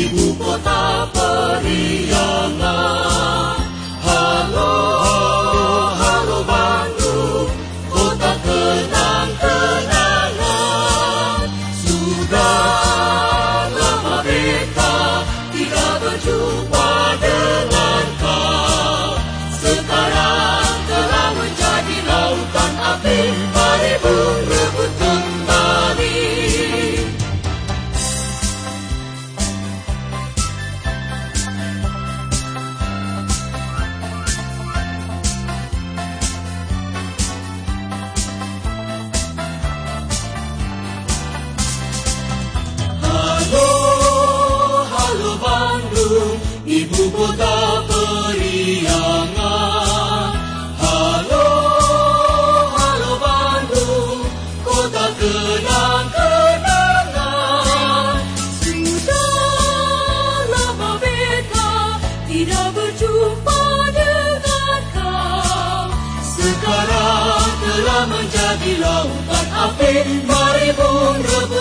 ibu kota periangan. Halo, halo Bandung, kota kenang-kenangan. Sudah lama beta tidak berjumpa menjadi lautan api, mari pun rebut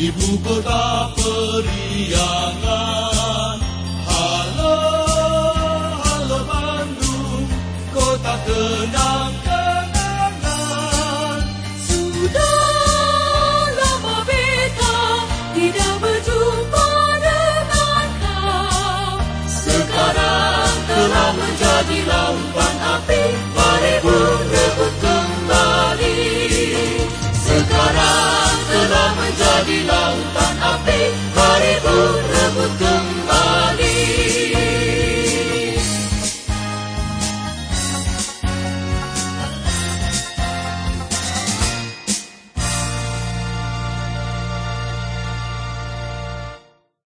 ibu kota periangan. Halo, halo Bandung, kota kenang-kenangan. Sudah lama tidak berjumpa dengan kau. Sekarang telah menjadi lautan api,